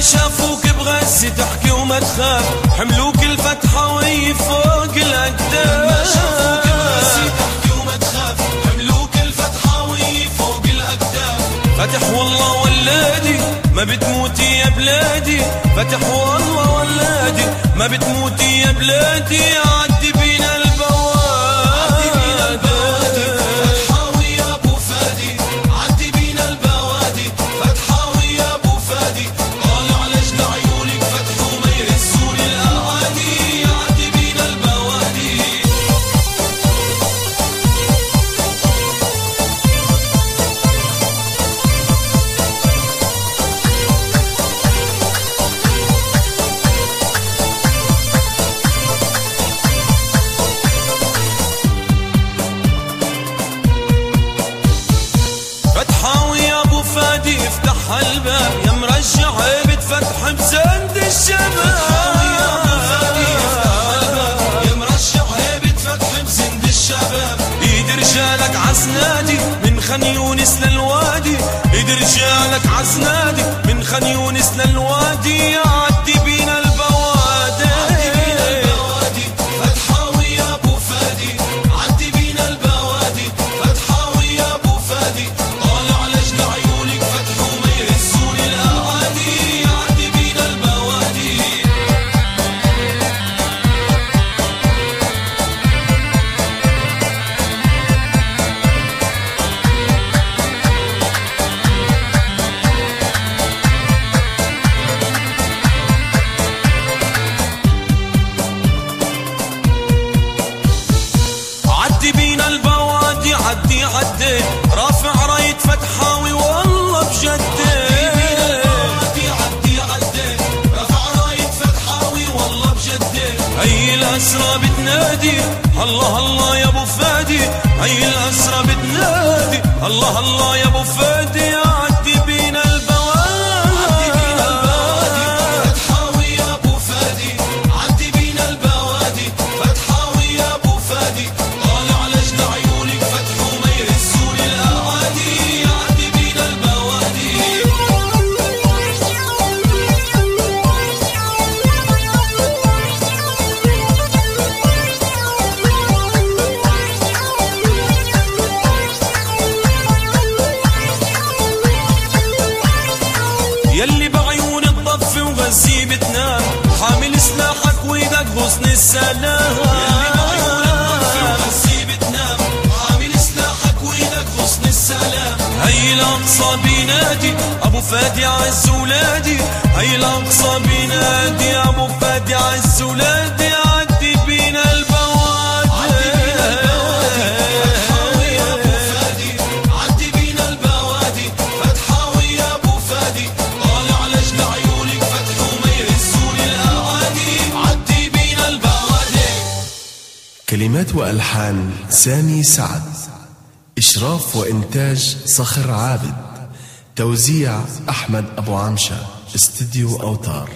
شافوك بغزة تحكي وما تخاف. حملوك الفتحة وهي فوق الأقدام. بغزة تحكي وما فوق الأقدام. فتح والله ولادي ما بتموتي يا بلادي. فتح والله ولادي ما بتموتي يا بلادي. الباب يا مرجع عيبة فتح بسند الشباب. يا مرجع عيبة فتح بسند الشباب. رجالك عسنادي من خن يونس للوادي. ايد رجالك عسنادي من خن يونس للوادي. عدي الأسرى بتنادي. الله الله يا أبو فادي. هي الأسرى بتنادي. الله الله يا أبو فادي. غصن السلام. هي الأقصى بينادي أبو فادي عز ولادي. هي الأقصى بينادي أبو كلمات وألحان سامي سعد. إشراف وإنتاج صخر عابد. توزيع أحمد أبو عمشة. استديو أوتار.